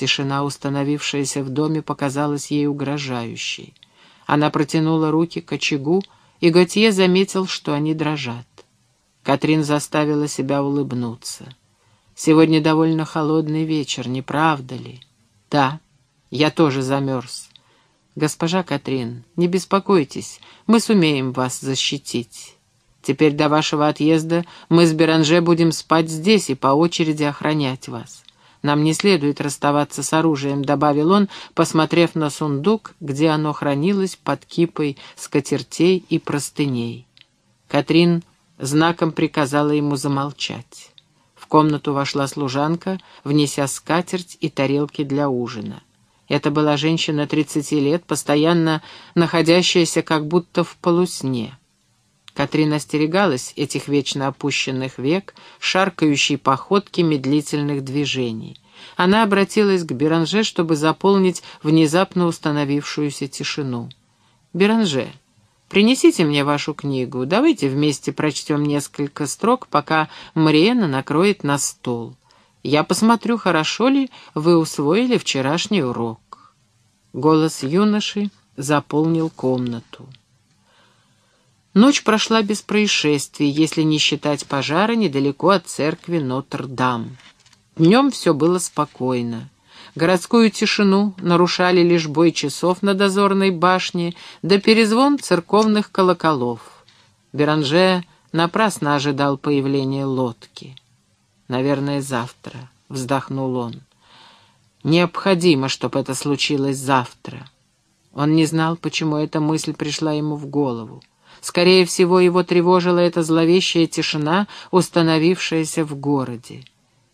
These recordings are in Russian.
Тишина, установившаяся в доме, показалась ей угрожающей. Она протянула руки к очагу, и Готье заметил, что они дрожат. Катрин заставила себя улыбнуться. «Сегодня довольно холодный вечер, не правда ли?» «Да, я тоже замерз. Госпожа Катрин, не беспокойтесь, мы сумеем вас защитить. Теперь до вашего отъезда мы с Беранже будем спать здесь и по очереди охранять вас. Нам не следует расставаться с оружием», — добавил он, посмотрев на сундук, где оно хранилось под кипой скатертей и простыней. Катрин знаком приказала ему замолчать. В комнату вошла служанка, внеся скатерть и тарелки для ужина. Это была женщина тридцати лет, постоянно находящаяся как будто в полусне. Катрин остерегалась этих вечно опущенных век, шаркающей походки медлительных движений. Она обратилась к Беранже, чтобы заполнить внезапно установившуюся тишину. «Беранже, принесите мне вашу книгу, давайте вместе прочтем несколько строк, пока Мариэна накроет на стол. Я посмотрю, хорошо ли вы усвоили вчерашний урок». Голос юноши заполнил комнату. Ночь прошла без происшествий, если не считать пожара недалеко от церкви Нотр-Дам. Днем все было спокойно. Городскую тишину нарушали лишь бой часов на дозорной башне да перезвон церковных колоколов. Беранже напрасно ожидал появления лодки. «Наверное, завтра», — вздохнул он. «Необходимо, чтобы это случилось завтра». Он не знал, почему эта мысль пришла ему в голову. Скорее всего, его тревожила эта зловещая тишина, установившаяся в городе.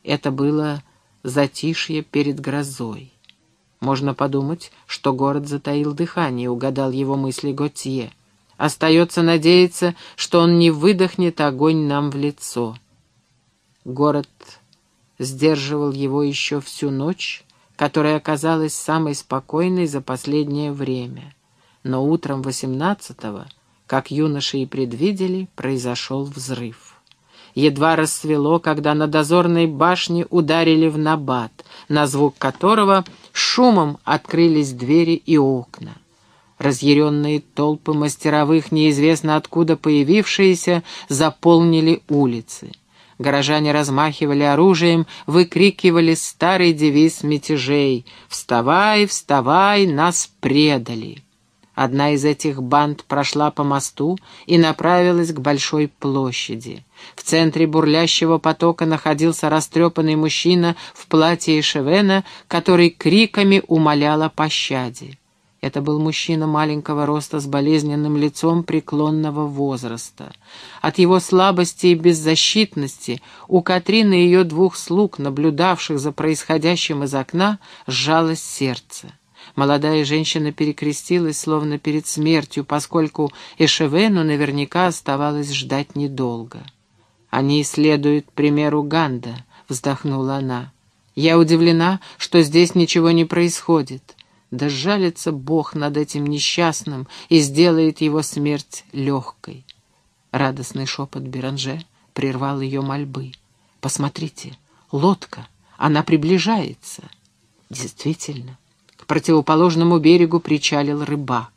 Это было затишье перед грозой. Можно подумать, что город затаил дыхание, угадал его мысли Готье. Остается надеяться, что он не выдохнет огонь нам в лицо. Город сдерживал его еще всю ночь, которая оказалась самой спокойной за последнее время. Но утром восемнадцатого как юноши и предвидели, произошел взрыв. Едва рассвело, когда на дозорной башне ударили в набат, на звук которого шумом открылись двери и окна. Разъяренные толпы мастеровых, неизвестно откуда появившиеся, заполнили улицы. Горожане размахивали оружием, выкрикивали старый девиз мятежей «Вставай, вставай, нас предали!» Одна из этих банд прошла по мосту и направилась к большой площади. В центре бурлящего потока находился растрепанный мужчина в платье Эшевена, который криками умолял о пощаде. Это был мужчина маленького роста с болезненным лицом преклонного возраста. От его слабости и беззащитности у Катрины и ее двух слуг, наблюдавших за происходящим из окна, сжалось сердце. Молодая женщина перекрестилась, словно перед смертью, поскольку Эшевену наверняка оставалось ждать недолго. «Они следуют примеру Ганда», — вздохнула она. «Я удивлена, что здесь ничего не происходит. Да жалится Бог над этим несчастным и сделает его смерть легкой». Радостный шепот Беранже прервал ее мольбы. «Посмотрите, лодка, она приближается». Действительно, противоположному берегу причалил рыбак.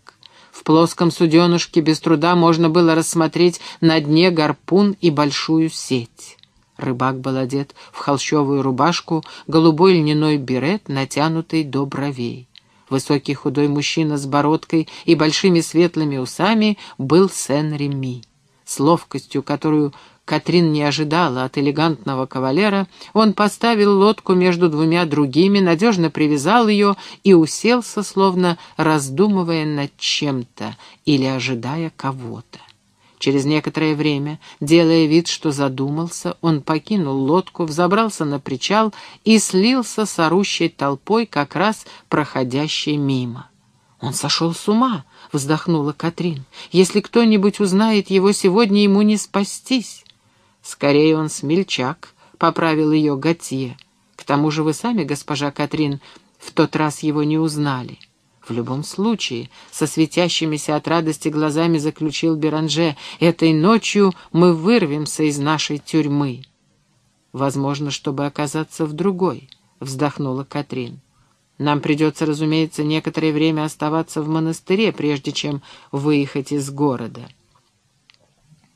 В плоском суденышке без труда можно было рассмотреть на дне гарпун и большую сеть. Рыбак был одет в холщовую рубашку, голубой льняной берет, натянутый до бровей. Высокий худой мужчина с бородкой и большими светлыми усами был Сен-Реми. С ловкостью, которую Катрин не ожидала от элегантного кавалера, он поставил лодку между двумя другими, надежно привязал ее и уселся, словно раздумывая над чем-то или ожидая кого-то. Через некоторое время, делая вид, что задумался, он покинул лодку, взобрался на причал и слился с орущей толпой, как раз проходящей мимо. «Он сошел с ума!» — вздохнула Катрин. «Если кто-нибудь узнает его сегодня, ему не спастись». «Скорее он смельчак», — поправил ее Готье. «К тому же вы сами, госпожа Катрин, в тот раз его не узнали». В любом случае, со светящимися от радости глазами заключил Беранже, «Этой ночью мы вырвемся из нашей тюрьмы». «Возможно, чтобы оказаться в другой», — вздохнула Катрин. Нам придется, разумеется, некоторое время оставаться в монастыре, прежде чем выехать из города.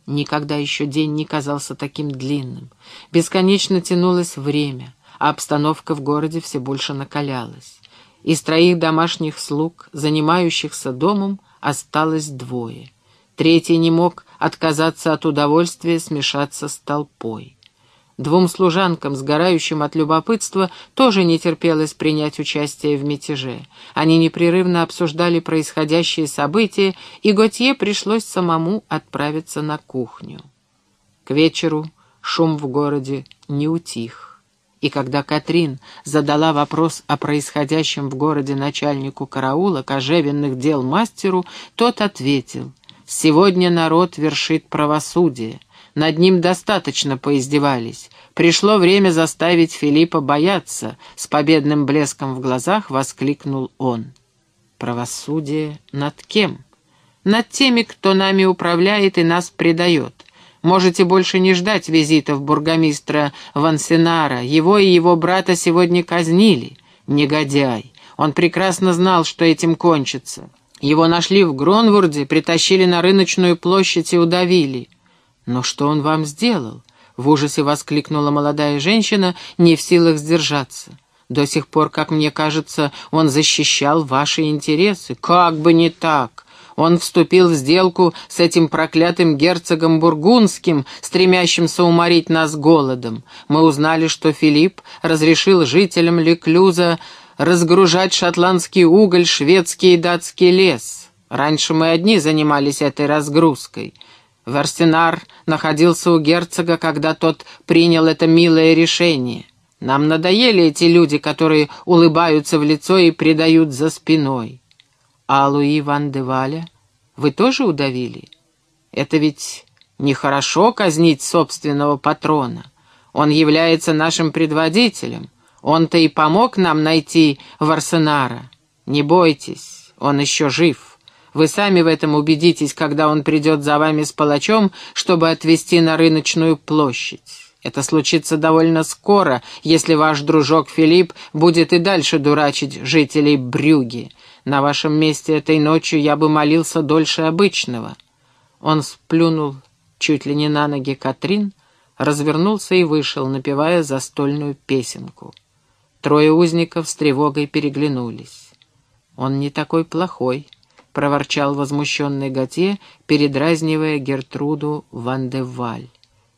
Никогда еще день не казался таким длинным. Бесконечно тянулось время, а обстановка в городе все больше накалялась. Из троих домашних слуг, занимающихся домом, осталось двое. Третий не мог отказаться от удовольствия смешаться с толпой. Двум служанкам, сгорающим от любопытства, тоже не терпелось принять участие в мятеже. Они непрерывно обсуждали происходящие события, и Готье пришлось самому отправиться на кухню. К вечеру шум в городе не утих. И когда Катрин задала вопрос о происходящем в городе начальнику караула, кожевенных дел мастеру, тот ответил, «Сегодня народ вершит правосудие». Над ним достаточно поиздевались. Пришло время заставить Филиппа бояться. С победным блеском в глазах воскликнул он. Правосудие над кем? Над теми, кто нами управляет и нас предает. Можете больше не ждать визитов бургомистра Вансенара. Его и его брата сегодня казнили. Негодяй. Он прекрасно знал, что этим кончится. Его нашли в Гронворде, притащили на рыночную площадь и удавили. «Но что он вам сделал?» — в ужасе воскликнула молодая женщина, не в силах сдержаться. «До сих пор, как мне кажется, он защищал ваши интересы. Как бы не так!» Он вступил в сделку с этим проклятым герцогом Бургундским, стремящимся уморить нас голодом. Мы узнали, что Филипп разрешил жителям Леклюза разгружать шотландский уголь, шведский и датский лес. Раньше мы одни занимались этой разгрузкой. Верстинар находился у герцога, когда тот принял это милое решение. Нам надоели эти люди, которые улыбаются в лицо и предают за спиной. А Луи Ван де Валя вы тоже удавили? Это ведь нехорошо казнить собственного патрона. Он является нашим предводителем. Он-то и помог нам найти Варсенара. Не бойтесь, он еще жив». Вы сами в этом убедитесь, когда он придет за вами с палачом, чтобы отвезти на рыночную площадь. Это случится довольно скоро, если ваш дружок Филипп будет и дальше дурачить жителей Брюги. На вашем месте этой ночью я бы молился дольше обычного». Он сплюнул чуть ли не на ноги Катрин, развернулся и вышел, напевая застольную песенку. Трое узников с тревогой переглянулись. «Он не такой плохой», — проворчал возмущенный Готье, передразнивая Гертруду Ван де Валь.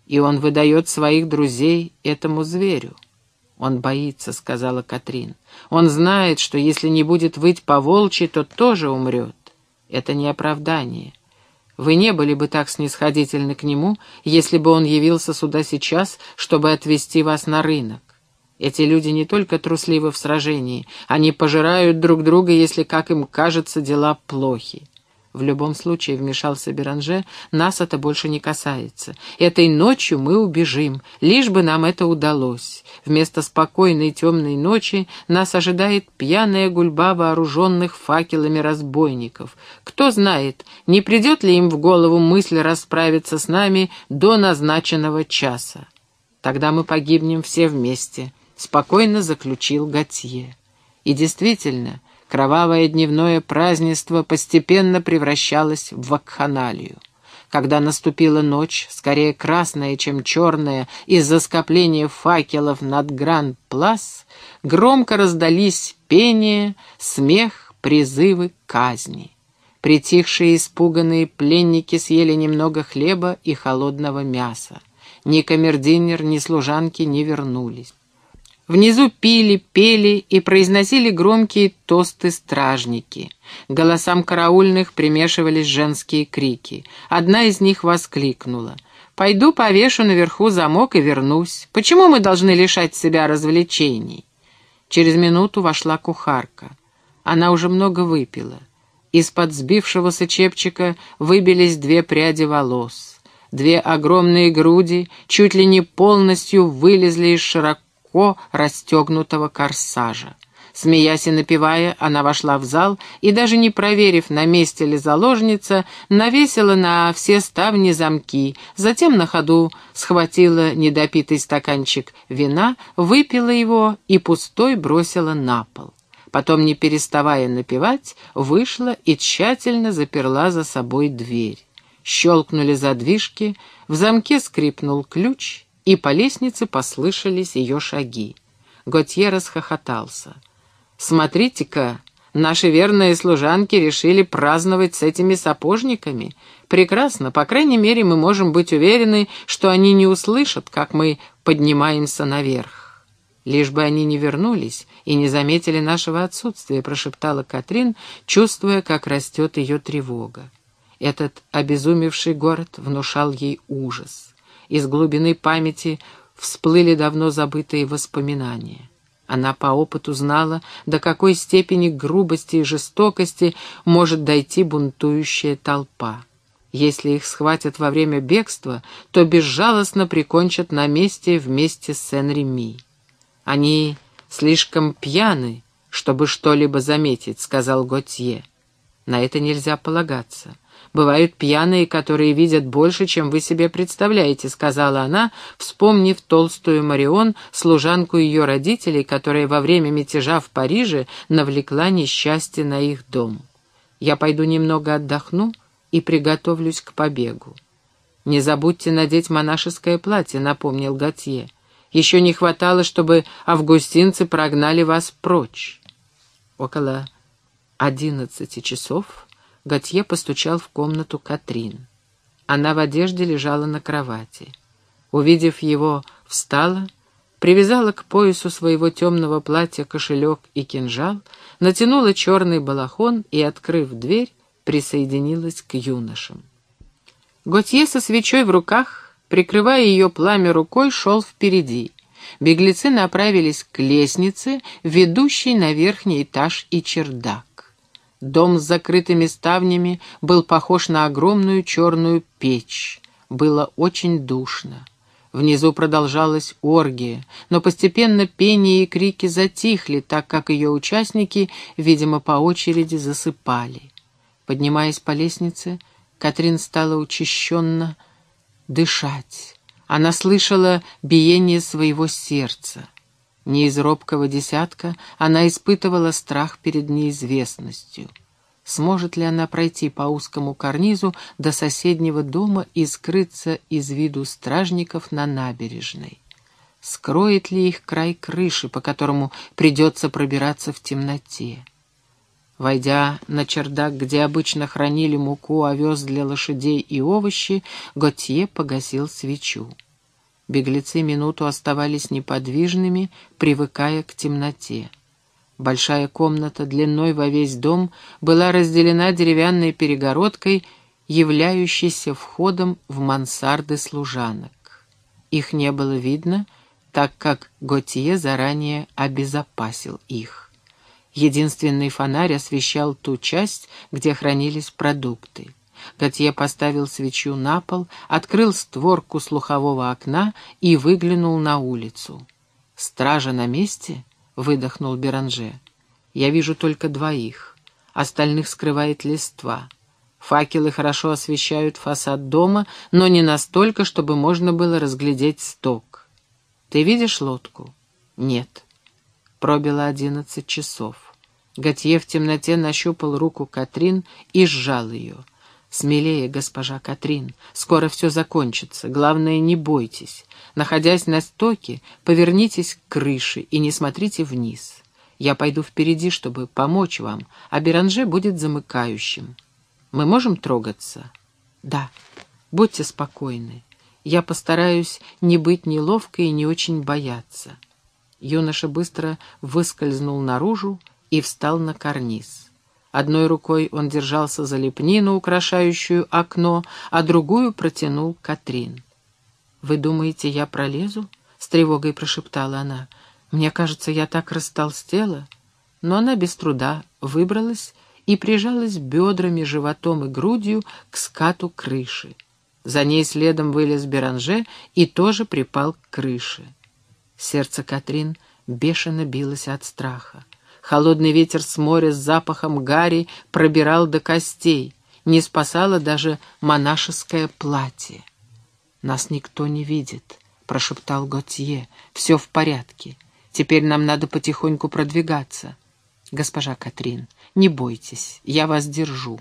«И он выдает своих друзей этому зверю». «Он боится», — сказала Катрин. «Он знает, что если не будет выть по волчьи, то тоже умрет. Это не оправдание. Вы не были бы так снисходительны к нему, если бы он явился сюда сейчас, чтобы отвезти вас на рынок. Эти люди не только трусливы в сражении, они пожирают друг друга, если, как им кажется, дела плохи. В любом случае, вмешался Беранже, нас это больше не касается. Этой ночью мы убежим, лишь бы нам это удалось. Вместо спокойной темной ночи нас ожидает пьяная гульба вооруженных факелами разбойников. Кто знает, не придет ли им в голову мысль расправиться с нами до назначенного часа. Тогда мы погибнем все вместе. — спокойно заключил Готье. И действительно, кровавое дневное празднество постепенно превращалось в вакханалию. Когда наступила ночь, скорее красная, чем черная, из-за скопления факелов над Гранд-Плас, громко раздались пение, смех, призывы казни. Притихшие испуганные пленники съели немного хлеба и холодного мяса. Ни камердинер, ни служанки не вернулись. Внизу пили, пели и произносили громкие тосты стражники. голосам караульных примешивались женские крики. Одна из них воскликнула. «Пойду повешу наверху замок и вернусь. Почему мы должны лишать себя развлечений?» Через минуту вошла кухарка. Она уже много выпила. Из-под сбившегося чепчика выбились две пряди волос. Две огромные груди чуть ли не полностью вылезли из широко легко расстегнутого корсажа. Смеясь и напевая, она вошла в зал и, даже не проверив, на месте ли заложница, навесила на все ставни замки, затем на ходу схватила недопитый стаканчик вина, выпила его и пустой бросила на пол. Потом, не переставая напевать, вышла и тщательно заперла за собой дверь. Щелкнули задвижки, в замке скрипнул ключ, и по лестнице послышались ее шаги. Готье расхохотался. «Смотрите-ка, наши верные служанки решили праздновать с этими сапожниками. Прекрасно, по крайней мере, мы можем быть уверены, что они не услышат, как мы поднимаемся наверх. Лишь бы они не вернулись и не заметили нашего отсутствия, прошептала Катрин, чувствуя, как растет ее тревога. Этот обезумевший город внушал ей ужас. Из глубины памяти всплыли давно забытые воспоминания. Она по опыту знала, до какой степени грубости и жестокости может дойти бунтующая толпа. Если их схватят во время бегства, то безжалостно прикончат на месте вместе с Сен-Реми. «Они слишком пьяны, чтобы что-либо заметить», — сказал Готье. «На это нельзя полагаться. Бывают пьяные, которые видят больше, чем вы себе представляете», — сказала она, вспомнив толстую Марион, служанку ее родителей, которая во время мятежа в Париже навлекла несчастье на их дом. «Я пойду немного отдохну и приготовлюсь к побегу». «Не забудьте надеть монашеское платье», — напомнил Готье. «Еще не хватало, чтобы августинцы прогнали вас прочь». Около одиннадцати часов Готье постучал в комнату Катрин. Она в одежде лежала на кровати. Увидев его, встала, привязала к поясу своего темного платья кошелек и кинжал, натянула черный балахон и, открыв дверь, присоединилась к юношам. Готье со свечой в руках, прикрывая ее пламя рукой, шел впереди. Беглецы направились к лестнице, ведущей на верхний этаж и чердак. Дом с закрытыми ставнями был похож на огромную черную печь. Было очень душно. Внизу продолжалась оргия, но постепенно пение и крики затихли, так как ее участники, видимо, по очереди засыпали. Поднимаясь по лестнице, Катрин стала учащенно дышать. Она слышала биение своего сердца. Не из робкого десятка она испытывала страх перед неизвестностью. Сможет ли она пройти по узкому карнизу до соседнего дома и скрыться из виду стражников на набережной? Скроет ли их край крыши, по которому придется пробираться в темноте? Войдя на чердак, где обычно хранили муку, овес для лошадей и овощи, Готье погасил свечу. Беглецы минуту оставались неподвижными, привыкая к темноте. Большая комната длиной во весь дом была разделена деревянной перегородкой, являющейся входом в мансарды служанок. Их не было видно, так как Готье заранее обезопасил их. Единственный фонарь освещал ту часть, где хранились продукты. Готье поставил свечу на пол, открыл створку слухового окна и выглянул на улицу. «Стража на месте?» — выдохнул Беранже. «Я вижу только двоих. Остальных скрывает листва. Факелы хорошо освещают фасад дома, но не настолько, чтобы можно было разглядеть сток. Ты видишь лодку?» «Нет». Пробило одиннадцать часов. Готье в темноте нащупал руку Катрин и сжал ее — «Смелее, госпожа Катрин, скоро все закончится. Главное, не бойтесь. Находясь на стоке, повернитесь к крыше и не смотрите вниз. Я пойду впереди, чтобы помочь вам, а Беранже будет замыкающим. Мы можем трогаться?» «Да. Будьте спокойны. Я постараюсь не быть неловкой и не очень бояться». Юноша быстро выскользнул наружу и встал на карниз. Одной рукой он держался за лепнину, украшающую окно, а другую протянул Катрин. «Вы думаете, я пролезу?» — с тревогой прошептала она. «Мне кажется, я так растолстела». Но она без труда выбралась и прижалась бедрами, животом и грудью к скату крыши. За ней следом вылез Беранже и тоже припал к крыше. Сердце Катрин бешено билось от страха. Холодный ветер с моря с запахом гари пробирал до костей. Не спасало даже монашеское платье. «Нас никто не видит», — прошептал Готье. «Все в порядке. Теперь нам надо потихоньку продвигаться». «Госпожа Катрин, не бойтесь, я вас держу».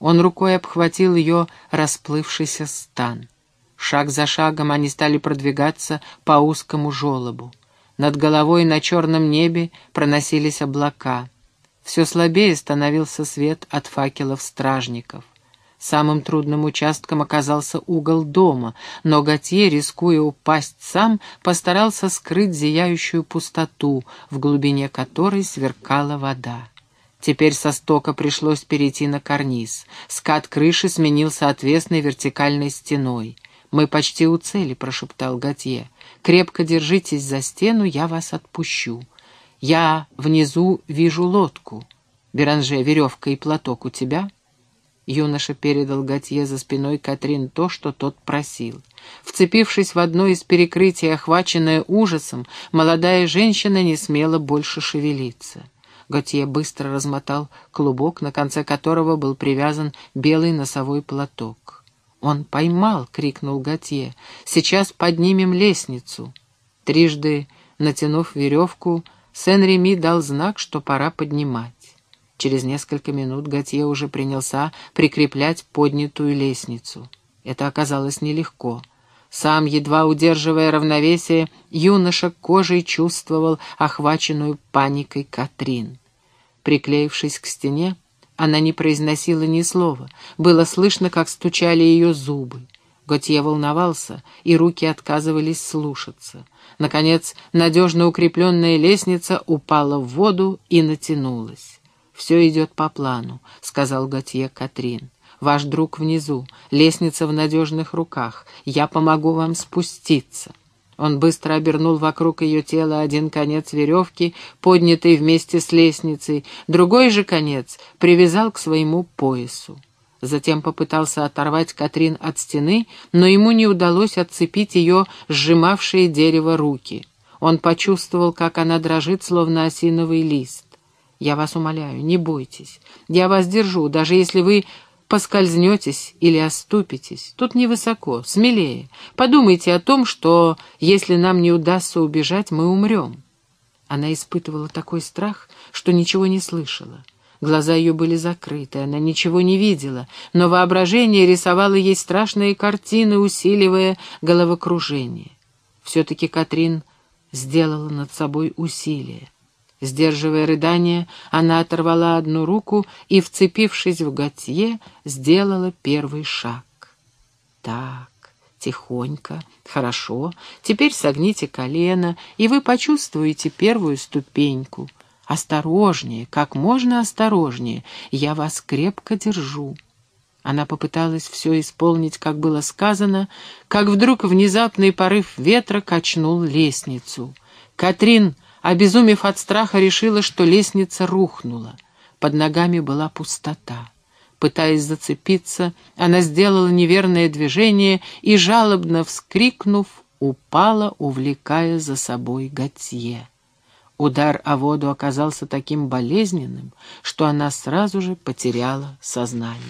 Он рукой обхватил ее расплывшийся стан. Шаг за шагом они стали продвигаться по узкому желобу. Над головой на черном небе проносились облака. Все слабее становился свет от факелов стражников. Самым трудным участком оказался угол дома, но Готье, рискуя упасть сам, постарался скрыть зияющую пустоту, в глубине которой сверкала вода. Теперь со стока пришлось перейти на карниз. Скат крыши сменился отвесной вертикальной стеной. «Мы почти у цели», — прошептал Готье. «Крепко держитесь за стену, я вас отпущу. Я внизу вижу лодку. Беранже, веревка и платок у тебя?» Юноша передал Готье за спиной Катрин то, что тот просил. Вцепившись в одно из перекрытий, охваченное ужасом, молодая женщина не смела больше шевелиться. Готье быстро размотал клубок, на конце которого был привязан белый носовой платок. «Он поймал!» — крикнул Готье. «Сейчас поднимем лестницу!» Трижды натянув веревку, Сен-Реми дал знак, что пора поднимать. Через несколько минут Готье уже принялся прикреплять поднятую лестницу. Это оказалось нелегко. Сам, едва удерживая равновесие, юноша кожей чувствовал охваченную паникой Катрин. Приклеившись к стене, она не произносила ни слова. Было слышно, как стучали ее зубы. Готье волновался, и руки отказывались слушаться. Наконец, надежно укрепленная лестница упала в воду и натянулась. «Все идет по плану», — сказал Готье Катрин. «Ваш друг внизу, лестница в надежных руках. Я помогу вам спуститься». Он быстро обернул вокруг ее тела один конец веревки, поднятый вместе с лестницей, другой же конец привязал к своему поясу. Затем попытался оторвать Катрин от стены, но ему не удалось отцепить ее сжимавшие дерево руки. Он почувствовал, как она дрожит, словно осиновый лист. Я вас умоляю, не бойтесь. Я вас держу, даже если вы поскользнетесь или оступитесь. Тут невысоко, смелее. Подумайте о том, что если нам не удастся убежать, мы умрем. Она испытывала такой страх, что ничего не слышала. Глаза ее были закрыты, она ничего не видела, но воображение рисовало ей страшные картины, усиливая головокружение. Все-таки Катрин сделала над собой усилие. Сдерживая рыдание, она оторвала одну руку и, вцепившись в Готье, сделала первый шаг. Так, тихонько, хорошо, теперь согните колено, и вы почувствуете первую ступеньку. Осторожнее, как можно осторожнее, я вас крепко держу. Она попыталась все исполнить, как было сказано, как вдруг внезапный порыв ветра качнул лестницу. Катрин Обезумев от страха, решила, что лестница рухнула. Под ногами была пустота. Пытаясь зацепиться, она сделала неверное движение и, жалобно вскрикнув, упала, увлекая за собой Готье. Удар о воду оказался таким болезненным, что она сразу же потеряла сознание.